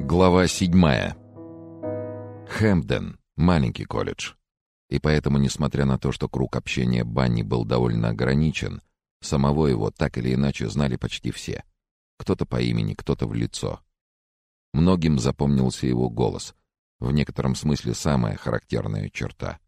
Глава седьмая. Хэмпден — маленький колледж. И поэтому, несмотря на то, что круг общения Банни был довольно ограничен, самого его так или иначе знали почти все. Кто-то по имени, кто-то в лицо. Многим запомнился его голос. В некотором смысле самая характерная черта.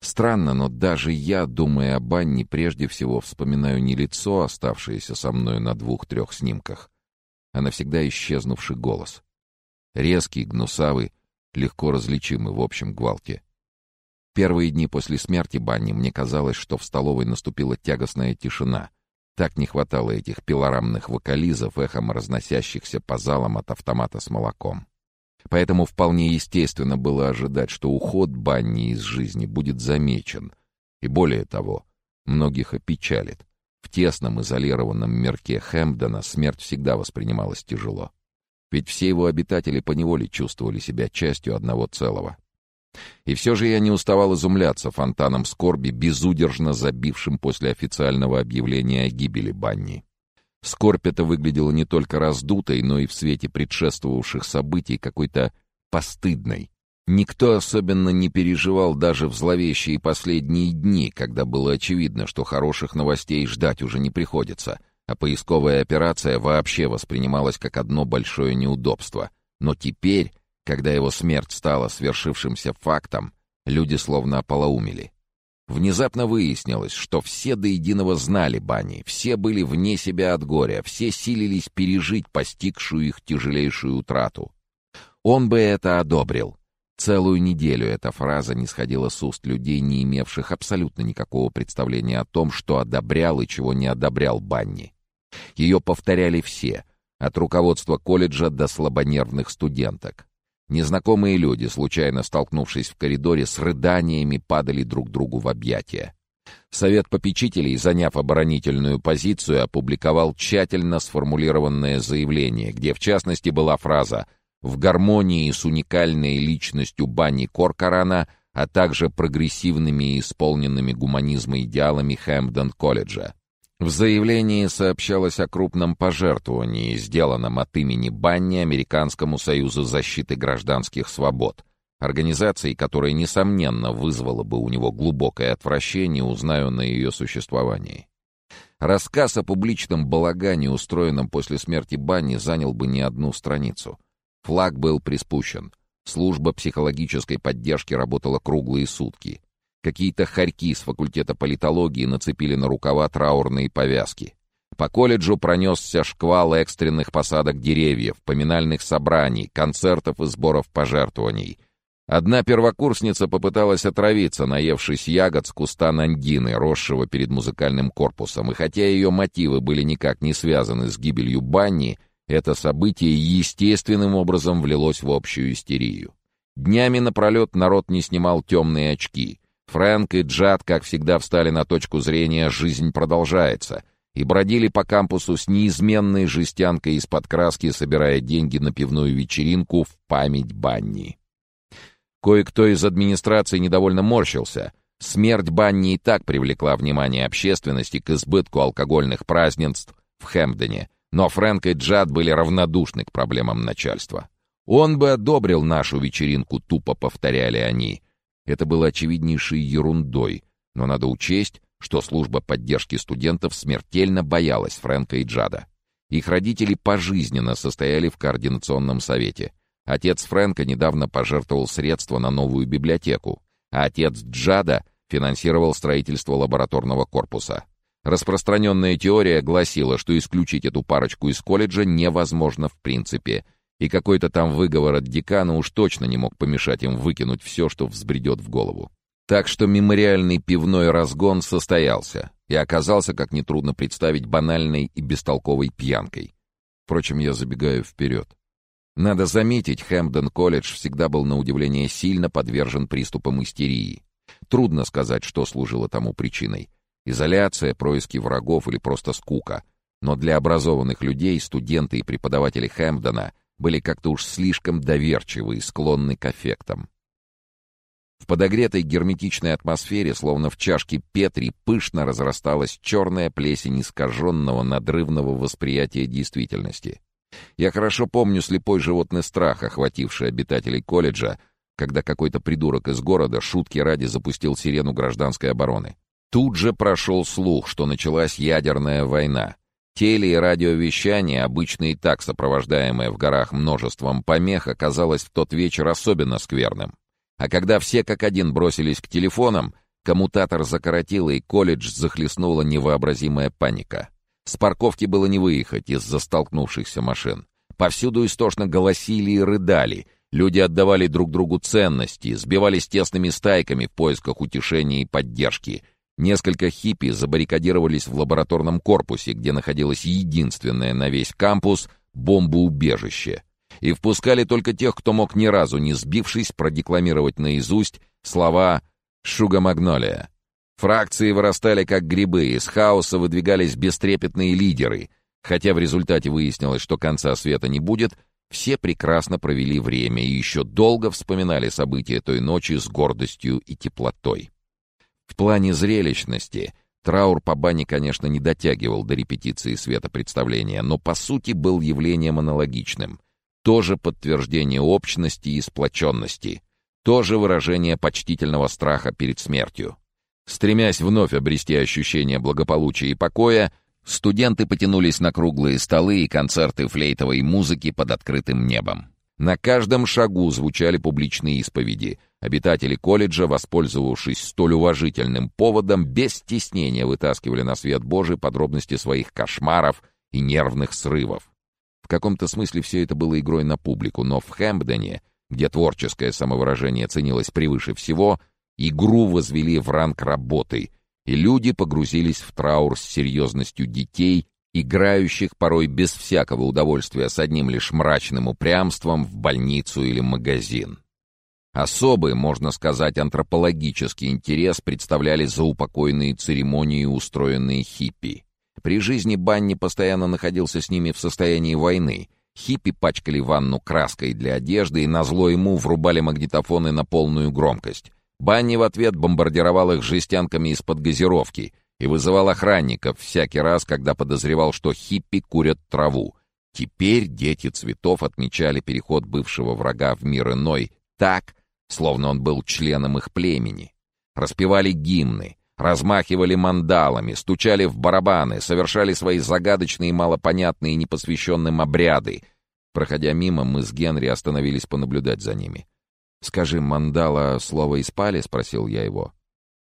Странно, но даже я, думая о Банни, прежде всего вспоминаю не лицо, оставшееся со мной на двух-трех снимках, а навсегда исчезнувший голос — Резкий, гнусавый, легко различимый в общем гвалте. Первые дни после смерти Банни мне казалось, что в столовой наступила тягостная тишина. Так не хватало этих пилорамных вокализов, эхом разносящихся по залам от автомата с молоком. Поэтому вполне естественно было ожидать, что уход Банни из жизни будет замечен. И более того, многих опечалит. В тесном изолированном мирке Хэмпдона смерть всегда воспринималась тяжело. Ведь все его обитатели поневоле чувствовали себя частью одного целого. И все же я не уставал изумляться фонтаном скорби, безудержно забившим после официального объявления о гибели Банни. Скорбь эта выглядела не только раздутой, но и в свете предшествовавших событий какой-то постыдной. Никто особенно не переживал даже в зловещие последние дни, когда было очевидно, что хороших новостей ждать уже не приходится, а поисковая операция вообще воспринималась как одно большое неудобство. Но теперь, когда его смерть стала свершившимся фактом, люди словно ополоумели. Внезапно выяснилось, что все до единого знали Бани, все были вне себя от горя, все силились пережить постигшую их тяжелейшую утрату. Он бы это одобрил. Целую неделю эта фраза не сходила с уст людей, не имевших абсолютно никакого представления о том, что одобрял и чего не одобрял Банни. Ее повторяли все, от руководства колледжа до слабонервных студенток. Незнакомые люди, случайно столкнувшись в коридоре, с рыданиями падали друг другу в объятия. Совет попечителей, заняв оборонительную позицию, опубликовал тщательно сформулированное заявление, где в частности была фраза «в гармонии с уникальной личностью Бани Коркорана, а также прогрессивными и исполненными гуманизма идеалами Хэмпден-колледжа». В заявлении сообщалось о крупном пожертвовании, сделанном от имени Банни Американскому союзу защиты гражданских свобод, организации, которая, несомненно, вызвала бы у него глубокое отвращение, узнаю на ее существовании. Рассказ о публичном балагане, устроенном после смерти Банни, занял бы не одну страницу. Флаг был приспущен. Служба психологической поддержки работала круглые сутки. Какие-то хорьки с факультета политологии нацепили на рукава траурные повязки. По колледжу пронесся шквал экстренных посадок деревьев, поминальных собраний, концертов и сборов пожертвований. Одна первокурсница попыталась отравиться, наевшись ягод с куста нандины, росшего перед музыкальным корпусом, и хотя ее мотивы были никак не связаны с гибелью Банни, это событие естественным образом влилось в общую истерию. Днями напролет народ не снимал темные очки — Фрэнк и Джад, как всегда, встали на точку зрения «жизнь продолжается» и бродили по кампусу с неизменной жестянкой из-под краски, собирая деньги на пивную вечеринку в память Банни. Кое-кто из администрации недовольно морщился. Смерть Банни и так привлекла внимание общественности к избытку алкогольных празднеств в Хэмпдоне, но Фрэнк и Джад были равнодушны к проблемам начальства. «Он бы одобрил нашу вечеринку», — тупо повторяли они — это было очевиднейшей ерундой, но надо учесть, что служба поддержки студентов смертельно боялась Фрэнка и Джада. Их родители пожизненно состояли в координационном совете. Отец Фрэнка недавно пожертвовал средства на новую библиотеку, а отец Джада финансировал строительство лабораторного корпуса. Распространенная теория гласила, что исключить эту парочку из колледжа невозможно в принципе — и какой-то там выговор от декана уж точно не мог помешать им выкинуть все, что взбредет в голову. Так что мемориальный пивной разгон состоялся и оказался, как нетрудно представить, банальной и бестолковой пьянкой. Впрочем, я забегаю вперед. Надо заметить, Хэмпден колледж всегда был на удивление сильно подвержен приступам истерии. Трудно сказать, что служило тому причиной. Изоляция, происки врагов или просто скука. Но для образованных людей, студенты и преподаватели Хэмпдена были как-то уж слишком доверчивы и склонны к эффектам. В подогретой герметичной атмосфере, словно в чашке Петри, пышно разрасталась черная плесень искаженного надрывного восприятия действительности. Я хорошо помню слепой животный страх, охвативший обитателей колледжа, когда какой-то придурок из города шутки ради запустил сирену гражданской обороны. Тут же прошел слух, что началась ядерная война. Теле- и радиовещание, обычно и так сопровождаемое в горах множеством помех, оказалось в тот вечер особенно скверным. А когда все как один бросились к телефонам, коммутатор закоротило и колледж захлестнула невообразимая паника. С парковки было не выехать из-за столкнувшихся машин. Повсюду истошно голосили и рыдали. Люди отдавали друг другу ценности, сбивались тесными стайками в поисках утешения и поддержки. Несколько хиппи забаррикадировались в лабораторном корпусе, где находилось единственное на весь кампус бомбоубежище. И впускали только тех, кто мог ни разу не сбившись продекламировать наизусть слова «Шуга Магнолия». Фракции вырастали как грибы, из хаоса выдвигались бестрепетные лидеры. Хотя в результате выяснилось, что конца света не будет, все прекрасно провели время и еще долго вспоминали события той ночи с гордостью и теплотой. В плане зрелищности траур по бане, конечно, не дотягивал до репетиции света представления, но по сути был явлением аналогичным. Тоже подтверждение общности и сплоченности, тоже выражение почтительного страха перед смертью. Стремясь вновь обрести ощущение благополучия и покоя, студенты потянулись на круглые столы и концерты флейтовой музыки под открытым небом. На каждом шагу звучали публичные исповеди. Обитатели колледжа, воспользовавшись столь уважительным поводом, без стеснения вытаскивали на свет Божий подробности своих кошмаров и нервных срывов. В каком-то смысле все это было игрой на публику, но в Хэмпдоне, где творческое самовыражение ценилось превыше всего, Игру возвели в ранг работы, и люди погрузились в траур с серьезностью детей, играющих порой без всякого удовольствия с одним лишь мрачным упрямством в больницу или магазин. Особый, можно сказать, антропологический интерес представляли заупокойные церемонии, устроенные хиппи. При жизни Банни постоянно находился с ними в состоянии войны. Хиппи пачкали ванну краской для одежды и назло ему врубали магнитофоны на полную громкость. Банни в ответ бомбардировал их жестянками из-под газировки и вызывал охранников всякий раз, когда подозревал, что хиппи курят траву. Теперь дети цветов отмечали переход бывшего врага в мир иной так, словно он был членом их племени. Распевали гимны, размахивали мандалами, стучали в барабаны, совершали свои загадочные, малопонятные непосвященным обряды. Проходя мимо, мы с Генри остановились понаблюдать за ними. «Скажи, мандала — слово из пали?» — спросил я его.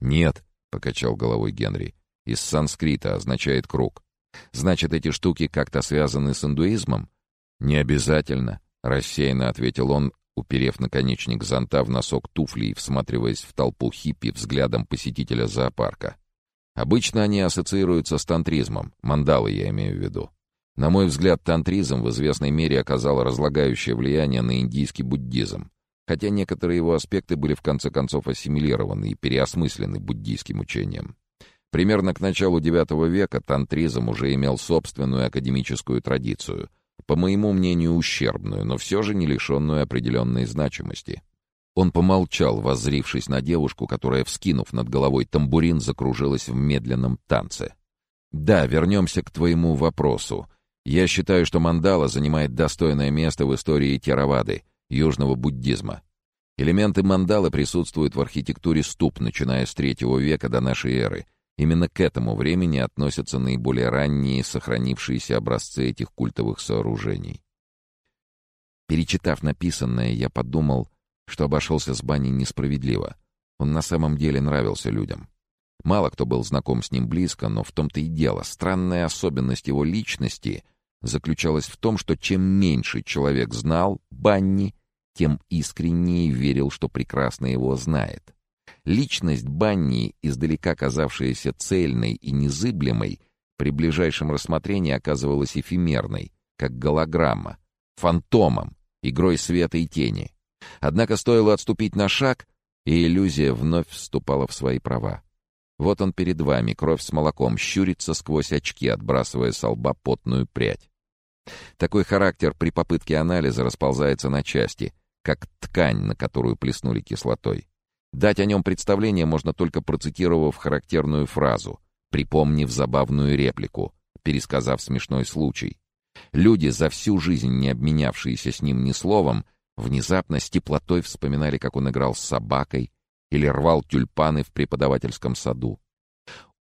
«Нет», — покачал головой Генри. «Из санскрита означает круг. Значит, эти штуки как-то связаны с индуизмом?» «Не обязательно», — рассеянно ответил он, уперев наконечник зонта в носок туфли и всматриваясь в толпу хиппи взглядом посетителя зоопарка. «Обычно они ассоциируются с тантризмом, мандалы я имею в виду. На мой взгляд, тантризм в известной мере оказал разлагающее влияние на индийский буддизм хотя некоторые его аспекты были в конце концов ассимилированы и переосмыслены буддийским учением. Примерно к началу IX века тантризм уже имел собственную академическую традицию, по моему мнению, ущербную, но все же не лишенную определенной значимости. Он помолчал, воззрившись на девушку, которая, вскинув над головой тамбурин, закружилась в медленном танце. «Да, вернемся к твоему вопросу. Я считаю, что мандала занимает достойное место в истории Теравады, южного буддизма. Элементы мандалы присутствуют в архитектуре ступ, начиная с третьего века до нашей эры. Именно к этому времени относятся наиболее ранние сохранившиеся образцы этих культовых сооружений. Перечитав написанное, я подумал, что обошелся с баней несправедливо. Он на самом деле нравился людям. Мало кто был знаком с ним близко, но в том-то и дело. Странная особенность его личности заключалась в том, что чем меньше человек знал Банни, тем искреннее верил, что прекрасно его знает. Личность Банни, издалека казавшаяся цельной и незыблемой, при ближайшем рассмотрении оказывалась эфемерной, как голограмма, фантомом, игрой света и тени. Однако стоило отступить на шаг, и иллюзия вновь вступала в свои права. Вот он перед вами, кровь с молоком, щурится сквозь очки, отбрасывая с лба потную прядь. Такой характер при попытке анализа расползается на части, как ткань, на которую плеснули кислотой. Дать о нем представление можно только процитировав характерную фразу, припомнив забавную реплику, пересказав смешной случай. Люди, за всю жизнь не обменявшиеся с ним ни словом, внезапно с теплотой вспоминали, как он играл с собакой или рвал тюльпаны в преподавательском саду.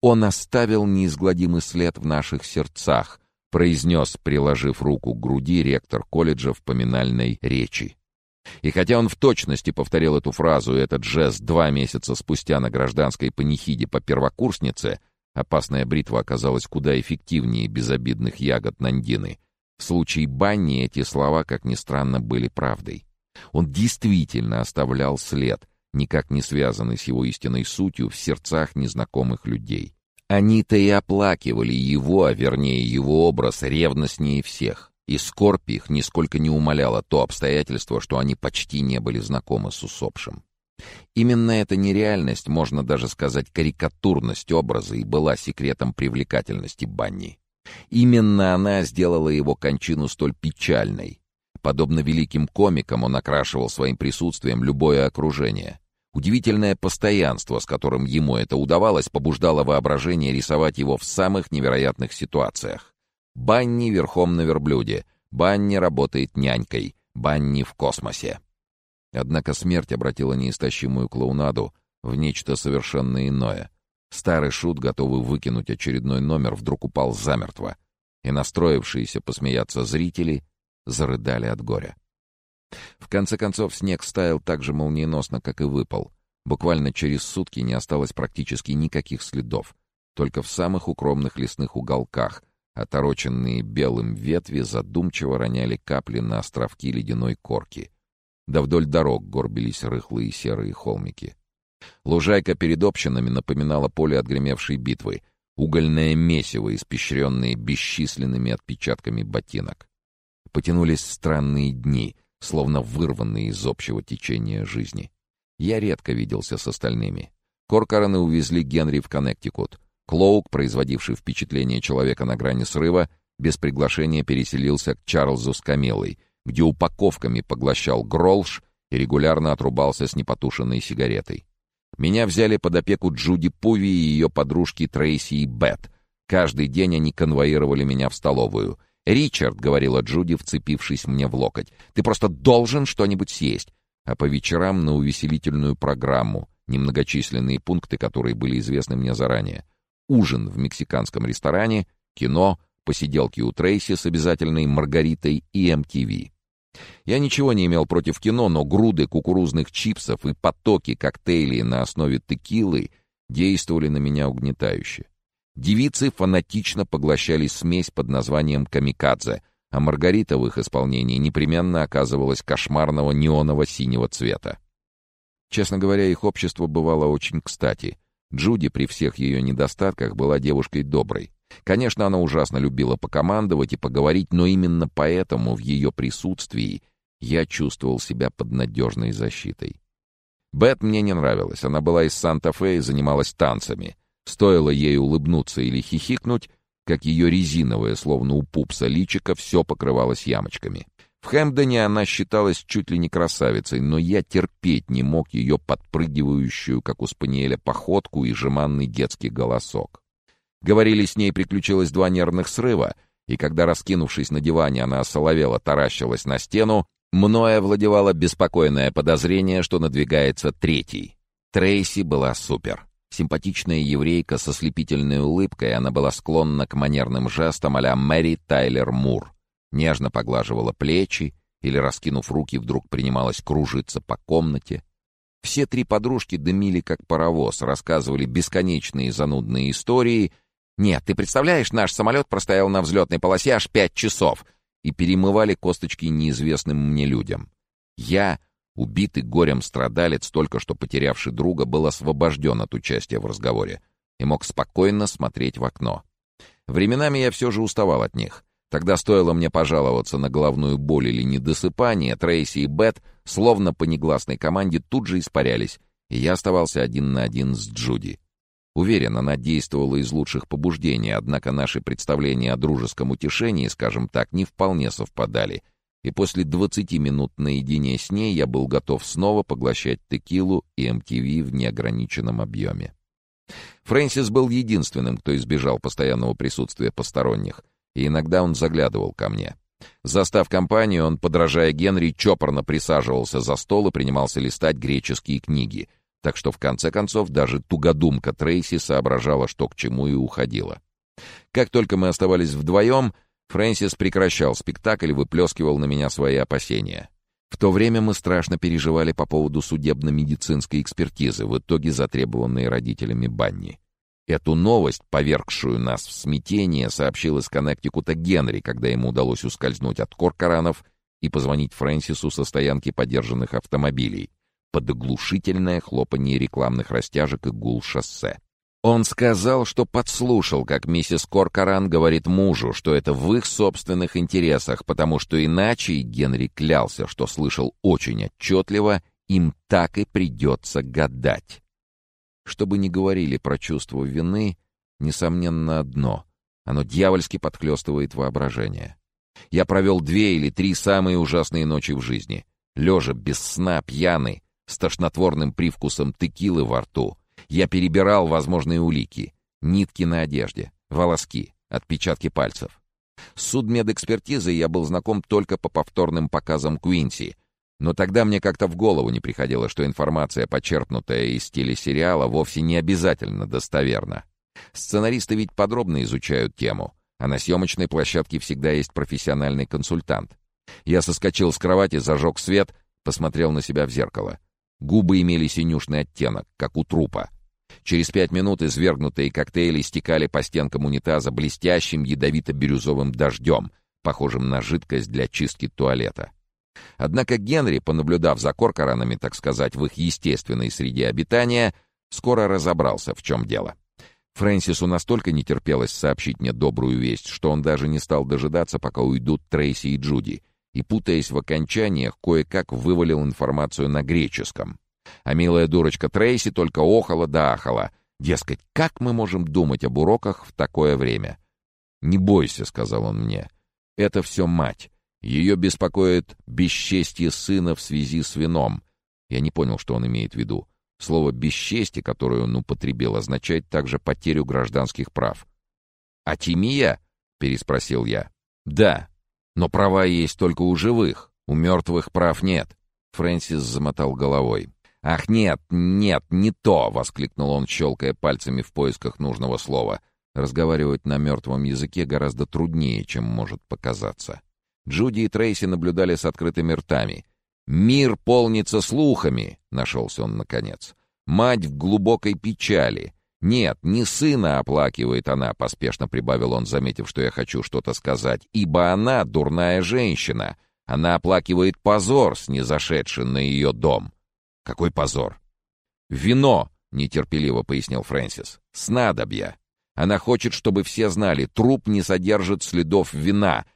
«Он оставил неизгладимый след в наших сердцах», произнес, приложив руку к груди ректор колледжа в поминальной речи. И хотя он в точности повторил эту фразу и этот жест два месяца спустя на гражданской панихиде по первокурснице, опасная бритва оказалась куда эффективнее безобидных ягод Нандины, в случае Банни эти слова, как ни странно, были правдой. Он действительно оставлял след, никак не связанный с его истинной сутью в сердцах незнакомых людей. Они-то и оплакивали его, а вернее его образ, ревностнее всех. И скорбь их нисколько не умаляла то обстоятельство, что они почти не были знакомы с усопшим. Именно эта нереальность, можно даже сказать карикатурность образа, и была секретом привлекательности Банни. Именно она сделала его кончину столь печальной. Подобно великим комикам он окрашивал своим присутствием любое окружение. Удивительное постоянство, с которым ему это удавалось, побуждало воображение рисовать его в самых невероятных ситуациях. Банни верхом на верблюде. Банни работает нянькой. Банни в космосе. Однако смерть обратила неистощимую клоунаду в нечто совершенно иное. Старый шут, готовый выкинуть очередной номер, вдруг упал замертво, и настроившиеся посмеяться зрители зарыдали от горя. В конце концов, снег стаял так же молниеносно, как и выпал. Буквально через сутки не осталось практически никаких следов. Только в самых укромных лесных уголках Отороченные белым ветви задумчиво роняли капли на островки ледяной корки. Да вдоль дорог горбились рыхлые серые холмики. Лужайка перед общинами напоминала поле отгремевшей битвы, угольное месиво, испещренное бесчисленными отпечатками ботинок. Потянулись странные дни, словно вырванные из общего течения жизни. Я редко виделся с остальными. Коркораны увезли Генри в Коннектикут — Клоук, производивший впечатление человека на грани срыва, без приглашения переселился к Чарльзу с Камелой, где упаковками поглощал гролш и регулярно отрубался с непотушенной сигаретой. Меня взяли под опеку Джуди Пуви и ее подружки Трейси и Бет. Каждый день они конвоировали меня в столовую. «Ричард», — говорила Джуди, вцепившись мне в локоть, — «ты просто должен что-нибудь съесть». А по вечерам на увеселительную программу, немногочисленные пункты, которые были известны мне заранее — ужин в мексиканском ресторане, кино, посиделки у Трейси с обязательной Маргаритой и MTV. Я ничего не имел против кино, но груды кукурузных чипсов и потоки коктейлей на основе текилы действовали на меня угнетающе. Девицы фанатично поглощали смесь под названием «камикадзе», а Маргарита в их исполнении непременно оказывалась кошмарного неоново-синего цвета. Честно говоря, их общество бывало очень кстати — Джуди при всех ее недостатках была девушкой доброй. Конечно, она ужасно любила покомандовать и поговорить, но именно поэтому в ее присутствии я чувствовал себя под надежной защитой. Бет мне не нравилась. Она была из Санта-Фе и занималась танцами. Стоило ей улыбнуться или хихикнуть, как ее резиновое, словно у пупса личико, все покрывалось ямочками. В Хэмпдоне она считалась чуть ли не красавицей, но я терпеть не мог ее подпрыгивающую, как у спаниеля, походку и жеманный детский голосок. Говорили, с ней приключилось два нервных срыва, и когда, раскинувшись на диване, она осоловела таращилась на стену, мною овладевало беспокойное подозрение, что надвигается третий. Трейси была супер. Симпатичная еврейка со слепительной улыбкой, она была склонна к манерным жестам а Мэри Тайлер Мур — нежно поглаживала плечи или, раскинув руки, вдруг принималась кружиться по комнате. Все три подружки дымили, как паровоз, рассказывали бесконечные занудные истории. «Нет, ты представляешь, наш самолет простоял на взлетной полосе аж пять часов!» и перемывали косточки неизвестным мне людям. Я, убитый горем страдалец, только что потерявший друга, был освобожден от участия в разговоре и мог спокойно смотреть в окно. Временами я все же уставал от них. Тогда стоило мне пожаловаться на головную боль или недосыпание, Трейси и Бет, словно по негласной команде, тут же испарялись, и я оставался один на один с Джуди. Уверен, она действовала из лучших побуждений, однако наши представления о дружеском утешении, скажем так, не вполне совпадали, и после 20 минут наедине с ней я был готов снова поглощать текилу и MTV в неограниченном объеме. Фрэнсис был единственным, кто избежал постоянного присутствия посторонних — и иногда он заглядывал ко мне. Застав компанию, он, подражая Генри, чопорно присаживался за стол и принимался листать греческие книги, так что в конце концов даже тугодумка Трейси соображала, что к чему и уходила. Как только мы оставались вдвоем, Фрэнсис прекращал спектакль и выплескивал на меня свои опасения. В то время мы страшно переживали по поводу судебно-медицинской экспертизы, в итоге затребованной родителями Банни. Эту новость, повергшую нас в смятение, сообщил из Коннектикута Генри, когда ему удалось ускользнуть от коркоранов и позвонить Фрэнсису со стоянки подержанных автомобилей под оглушительное хлопанье рекламных растяжек и гул шоссе. Он сказал, что подслушал, как миссис Коркоран говорит мужу, что это в их собственных интересах, потому что иначе, Генри клялся, что слышал очень отчетливо, им так и придется гадать. Что бы ни говорили про чувство вины, несомненно одно — оно дьявольски подхлестывает воображение. Я провел две или три самые ужасные ночи в жизни. Лежа, без сна, пьяный, с тошнотворным привкусом текилы во рту. Я перебирал возможные улики. Нитки на одежде, волоски, отпечатки пальцев. С судмедэкспертизой я был знаком только по повторным показам Куинси — но тогда мне как-то в голову не приходило, что информация, почерпнутая из телесериала, вовсе не обязательно достоверна. Сценаристы ведь подробно изучают тему, а на съемочной площадке всегда есть профессиональный консультант. Я соскочил с кровати, зажег свет, посмотрел на себя в зеркало. Губы имели синюшный оттенок, как у трупа. Через пять минут извергнутые коктейли стекали по стенкам унитаза блестящим ядовито-бирюзовым дождем, похожим на жидкость для чистки туалета. Однако Генри, понаблюдав за коркоранами, так сказать, в их естественной среде обитания, скоро разобрался, в чем дело. Фрэнсису настолько не терпелось сообщить мне добрую весть, что он даже не стал дожидаться, пока уйдут Трейси и Джуди, и, путаясь в окончаниях, кое-как вывалил информацию на греческом. А милая дурочка Трейси только охала да ахала. Дескать, как мы можем думать об уроках в такое время? «Не бойся», — сказал он мне, — «это все мать. Ее беспокоит бесчестье сына в связи с вином. Я не понял, что он имеет в виду. Слово «бесчестье», которое он употребил, означает также потерю гражданских прав. «Атимия?» — переспросил я. «Да, но права есть только у живых, у мертвых прав нет». Фрэнсис замотал головой. «Ах, нет, нет, не то!» — воскликнул он, щелкая пальцами в поисках нужного слова. Разговаривать на мертвом языке гораздо труднее, чем может показаться. Джуди и Трейси наблюдали с открытыми ртами. «Мир полнится слухами», — нашелся он наконец. «Мать в глубокой печали. Нет, не сына оплакивает она», — поспешно прибавил он, заметив, что я хочу что-то сказать, «ибо она дурная женщина. Она оплакивает позор, снизошедший на ее дом». «Какой позор?» «Вино», — нетерпеливо пояснил Фрэнсис. «Снадобья. Она хочет, чтобы все знали, труп не содержит следов вина»